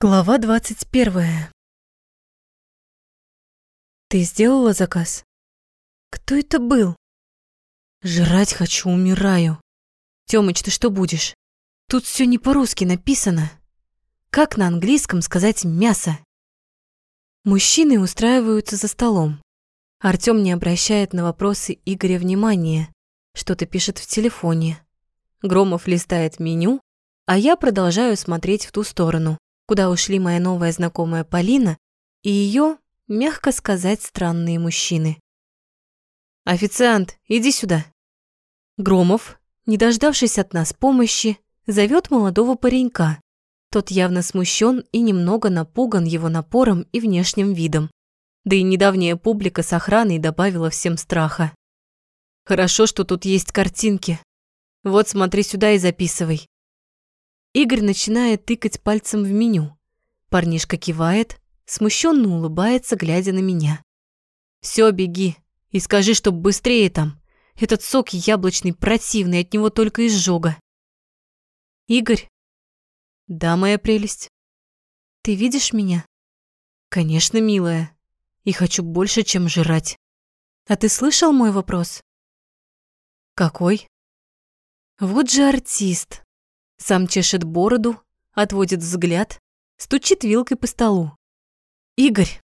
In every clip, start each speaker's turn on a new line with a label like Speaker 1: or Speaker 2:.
Speaker 1: Глава двадцать первая. Ты сделала заказ? Кто это был? Жрать хочу, умираю. Тёмыч, ты что будешь? Тут все не по-русски написано. Как на английском сказать мясо? Мужчины устраиваются за столом. Артём не обращает на вопросы Игоря внимания, что-то пишет в телефоне. Громов листает меню, а я продолжаю смотреть в ту сторону, куда ушли моя новая знакомая Полина и ее, мягко сказать, странные мужчины. «Официант, иди сюда!» Громов, не дождавшись от нас помощи, зовет молодого паренька. Тот явно смущен и немного напуган его напором и внешним видом. Да и недавняя публика с охраной добавила всем страха. Хорошо, что тут есть картинки. Вот смотри сюда и записывай. Игорь начинает тыкать пальцем в меню. Парнишка кивает, смущенно улыбается, глядя на меня. Все, беги и скажи, чтоб быстрее там. Этот сок яблочный противный, от него только изжога. Игорь. Да, моя прелесть. Ты видишь меня? Конечно, милая. И хочу больше, чем жрать. А ты слышал мой вопрос? Какой? Вот же артист. Сам чешет бороду, отводит взгляд, стучит вилкой по столу. «Игорь,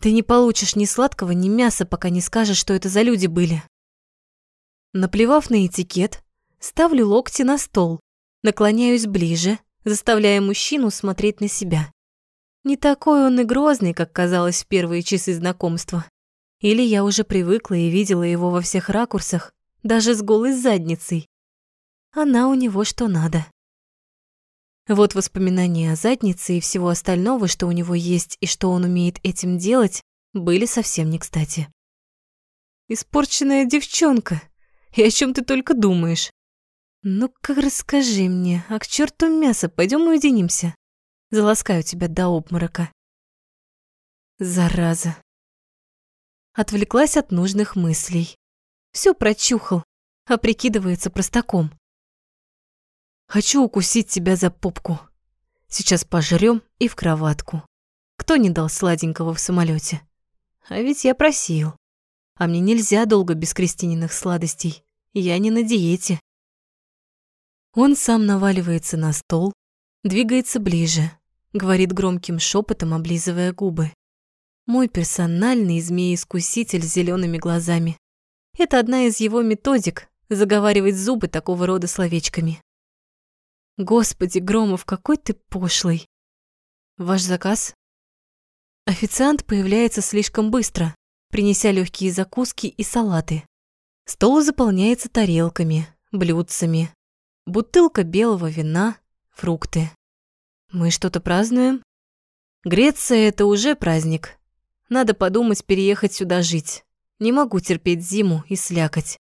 Speaker 1: ты не получишь ни сладкого, ни мяса, пока не скажешь, что это за люди были». Наплевав на этикет, ставлю локти на стол, наклоняюсь ближе, заставляя мужчину смотреть на себя. Не такой он и грозный, как казалось в первые часы знакомства. Или я уже привыкла и видела его во всех ракурсах, даже с голой задницей. Она у него что надо. Вот воспоминания о заднице и всего остального, что у него есть и что он умеет этим делать, были совсем не кстати. «Испорченная девчонка! И о чем ты только думаешь?» «Ну-ка расскажи мне, а к черту мясо, пойдем уединимся. Заласкаю тебя до обморока». Зараза. Отвлеклась от нужных мыслей. Все прочухал, а прикидывается простаком. Хочу укусить тебя за попку. Сейчас пожрём и в кроватку. Кто не дал сладенького в самолете? А ведь я просил. А мне нельзя долго без крестининых сладостей. Я не на диете. Он сам наваливается на стол, двигается ближе, говорит громким шепотом, облизывая губы. Мой персональный змей-искуситель с зелеными глазами. Это одна из его методик заговаривать зубы такого рода словечками. Господи, Громов, какой ты пошлый. Ваш заказ? Официант появляется слишком быстро, принеся легкие закуски и салаты. Стол заполняется тарелками, блюдцами, бутылка белого вина, фрукты. Мы что-то празднуем? Греция – это уже праздник. Надо подумать переехать сюда жить. Не могу терпеть зиму и слякоть.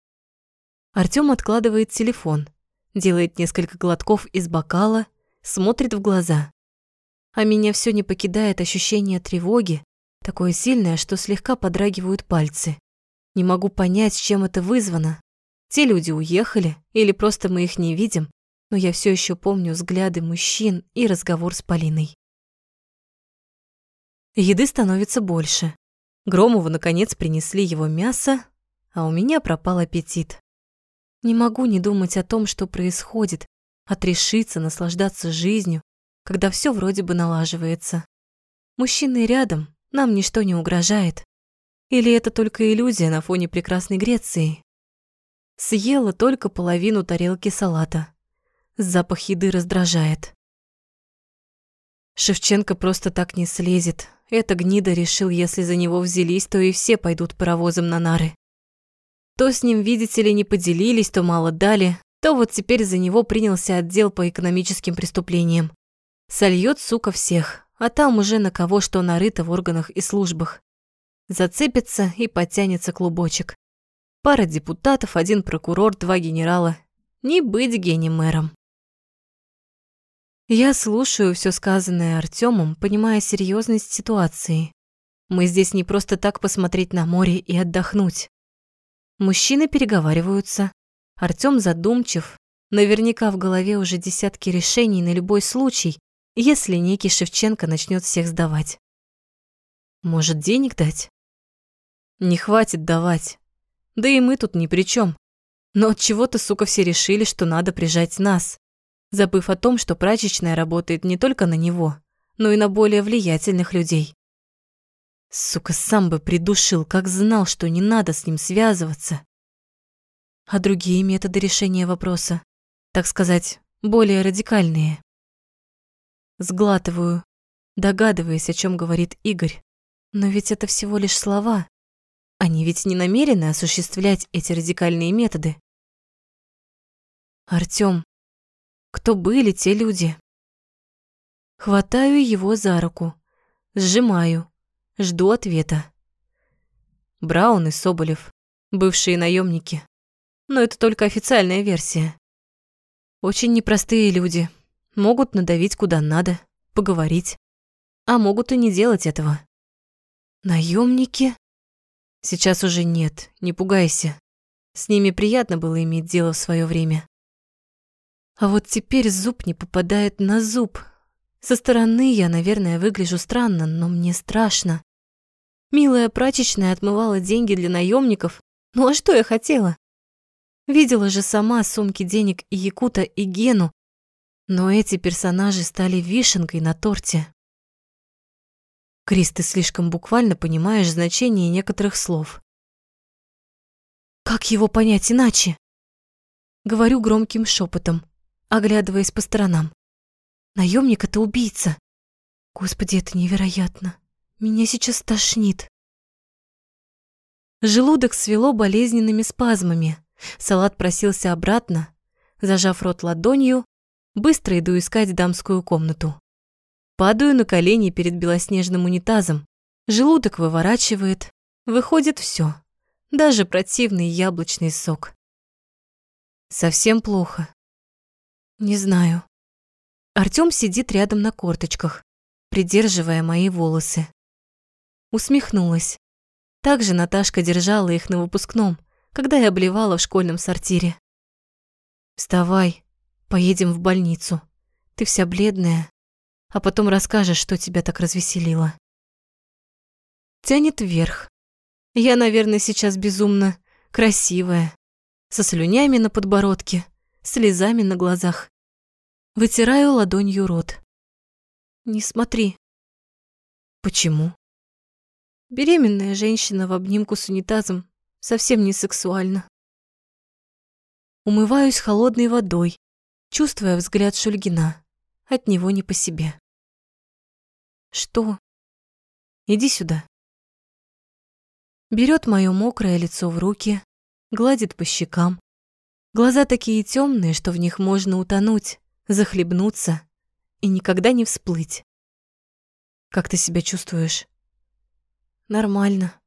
Speaker 1: Артём откладывает телефон – делает несколько глотков из бокала, смотрит в глаза. А меня все не покидает ощущение тревоги, такое сильное, что слегка подрагивают пальцы. Не могу понять, с чем это вызвано. Те люди уехали или просто мы их не видим, но я все еще помню взгляды мужчин и разговор с Полиной. Еды становится больше. Громову, наконец, принесли его мясо, а у меня пропал аппетит. Не могу не думать о том, что происходит, отрешиться, наслаждаться жизнью, когда все вроде бы налаживается. Мужчины рядом, нам ничто не угрожает. Или это только иллюзия на фоне прекрасной Греции? Съела только половину тарелки салата. Запах еды раздражает. Шевченко просто так не слезет. Эта гнида решил, если за него взялись, то и все пойдут паровозом на нары. То с ним, видите ли, не поделились, то мало дали, то вот теперь за него принялся отдел по экономическим преступлениям. Сольёт, сука, всех, а там уже на кого что нарыто в органах и службах. Зацепится и подтянется клубочек. Пара депутатов, один прокурор, два генерала. Не быть гений-мэром. Я слушаю все сказанное Артемом, понимая серьезность ситуации. Мы здесь не просто так посмотреть на море и отдохнуть. Мужчины переговариваются. Артём задумчив. Наверняка в голове уже десятки решений на любой случай, если некий Шевченко начнет всех сдавать. Может, денег дать? Не хватит давать. Да и мы тут ни при чем. Но от чего-то, сука, все решили, что надо прижать нас, забыв о том, что прачечная работает не только на него, но и на более влиятельных людей. Сука, сам бы придушил, как знал, что не надо с ним связываться. А другие методы решения вопроса, так сказать, более радикальные. Сглатываю, догадываясь, о чем говорит Игорь. Но ведь это всего лишь слова. Они ведь не намерены осуществлять эти радикальные методы. Артём, кто были те люди? Хватаю его за руку, сжимаю, жду ответа. Браун и Соболев, бывшие наемники. Но это только официальная версия. Очень непростые люди. Могут надавить куда надо, поговорить. А могут и не делать этого. Наемники? Сейчас уже нет, не пугайся. С ними приятно было иметь дело в свое время. А вот теперь зуб не попадает на зуб. Со стороны я, наверное, выгляжу странно, но мне страшно. Милая прачечная отмывала деньги для наемников. Ну а что я хотела? Видела же сама сумки денег и Якута, и Гену. Но эти персонажи стали вишенкой на торте. Крис, ты слишком буквально понимаешь значение некоторых слов. Как его понять иначе? Говорю громким шепотом оглядываясь по сторонам. Наемник это убийца. Господи, это невероятно. Меня сейчас тошнит. Желудок свело болезненными спазмами. Салат просился обратно. Зажав рот ладонью, быстро иду искать дамскую комнату. Падаю на колени перед белоснежным унитазом. Желудок выворачивает. Выходит все, даже противный яблочный сок. Совсем плохо. Не знаю. Артём сидит рядом на корточках, придерживая мои волосы. Усмехнулась. Так же Наташка держала их на выпускном, когда я обливала в школьном сортире. «Вставай, поедем в больницу. Ты вся бледная, а потом расскажешь, что тебя так развеселило». Тянет вверх. Я, наверное, сейчас безумно красивая, со слюнями на подбородке, слезами на глазах. Вытираю ладонью рот. Не смотри. Почему? Беременная женщина в обнимку с унитазом совсем не сексуально. Умываюсь холодной водой, чувствуя взгляд Шульгина. От него не по себе. Что? Иди сюда. Берет мое мокрое лицо в руки, гладит по щекам, Глаза такие темные, что в них можно утонуть, захлебнуться и никогда не всплыть. Как ты себя чувствуешь? Нормально.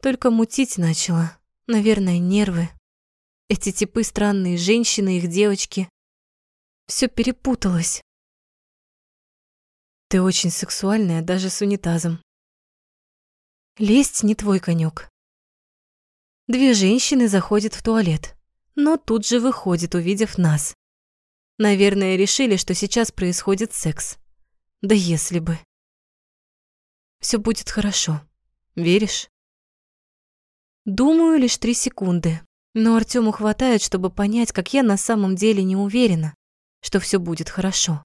Speaker 1: Только мутить начала. Наверное, нервы. Эти типы странные женщины, их девочки. Все перепуталось. Ты очень сексуальная даже с унитазом. Лезть не твой конек. Две женщины заходят в туалет но тут же выходит, увидев нас. Наверное, решили, что сейчас происходит секс. Да если бы. Все будет хорошо. Веришь? Думаю лишь три секунды, но Артему хватает, чтобы понять, как я на самом деле не уверена, что все будет хорошо.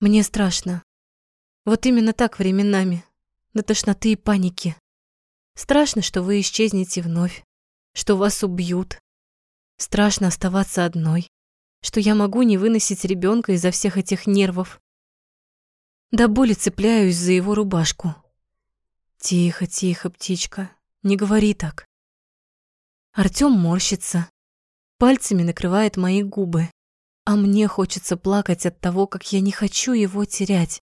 Speaker 1: Мне страшно. Вот именно так временами, до тошноты и паники. Страшно, что вы исчезнете вновь, что вас убьют. Страшно оставаться одной, что я могу не выносить ребенка из-за всех этих нервов. До боли цепляюсь за его рубашку. Тихо, тихо, птичка, не говори так. Артём морщится, пальцами накрывает мои губы, а мне хочется плакать от того, как я не хочу его терять.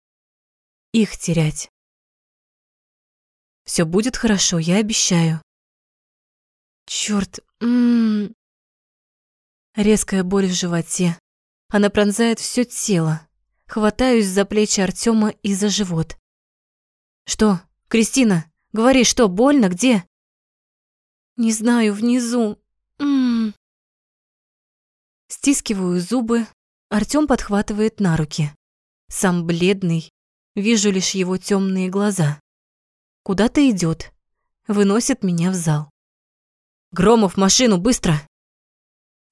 Speaker 1: Их терять. Все будет хорошо, я обещаю. Черт, м-м. Резкая боль в животе. Она пронзает все тело. Хватаюсь за плечи Артема и за живот. Что, Кристина, говори, что, больно, где? Не знаю, внизу. М-м. Стискиваю зубы. Артем подхватывает на руки. Сам бледный, вижу лишь его темные глаза. Куда-то идет, выносит меня в зал. «Громов, машину, быстро!»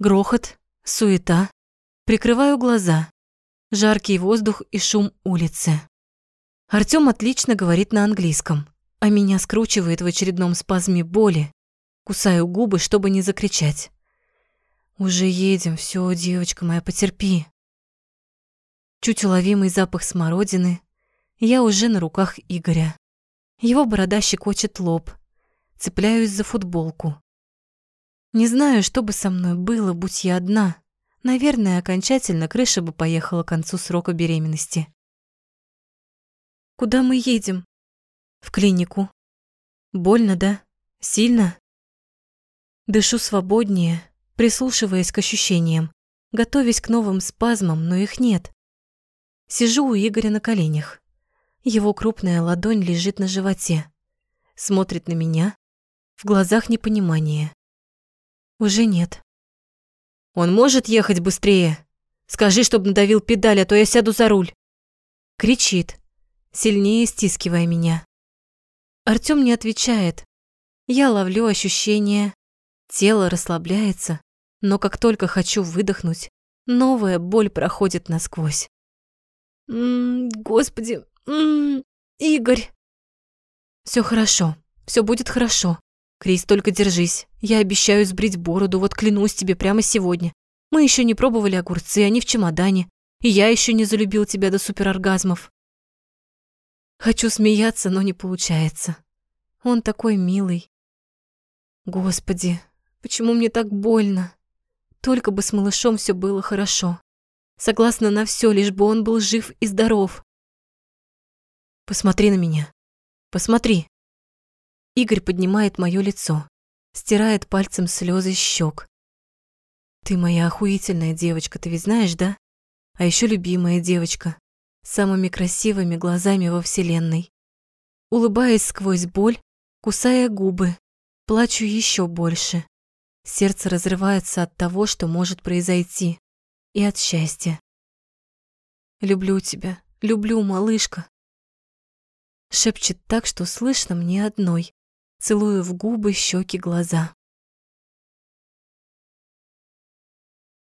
Speaker 1: Грохот, суета. Прикрываю глаза. Жаркий воздух и шум улицы. Артём отлично говорит на английском, а меня скручивает в очередном спазме боли. Кусаю губы, чтобы не закричать. «Уже едем, все, девочка моя, потерпи». Чуть уловимый запах смородины. Я уже на руках Игоря. Его борода щекочет лоб. Цепляюсь за футболку. Не знаю, что бы со мной было, будь я одна. Наверное, окончательно крыша бы поехала к концу срока беременности. Куда мы едем? В клинику. Больно, да? Сильно? Дышу свободнее, прислушиваясь к ощущениям, готовясь к новым спазмам, но их нет. Сижу у Игоря на коленях. Его крупная ладонь лежит на животе. Смотрит на меня. В глазах непонимание. Уже нет. Он может ехать быстрее? Скажи, чтобы надавил педаль, а то я сяду за руль. Кричит, сильнее стискивая меня. Артём не отвечает. Я ловлю ощущение. Тело расслабляется, но как только хочу выдохнуть, новая боль проходит насквозь. М -м, господи, м Игорь. Все хорошо, все будет хорошо. Крис, только держись. Я обещаю сбрить бороду, вот клянусь тебе прямо сегодня. Мы еще не пробовали огурцы, они в чемодане. И я еще не залюбил тебя до супероргазмов. Хочу смеяться, но не получается. Он такой милый. Господи, почему мне так больно? Только бы с малышом все было хорошо. Согласна на все, лишь бы он был жив и здоров. Посмотри на меня. Посмотри. Игорь поднимает моё лицо, стирает пальцем слезы с щек. Ты моя охуительная девочка, ты ведь знаешь, да? А еще любимая девочка, самыми красивыми глазами во вселенной. Улыбаясь сквозь боль, кусая губы, плачу еще больше. Сердце разрывается от того, что может произойти, и от счастья. Люблю тебя, люблю, малышка. Шепчет так, что слышно мне одной. Целую в губы, щеки, глаза.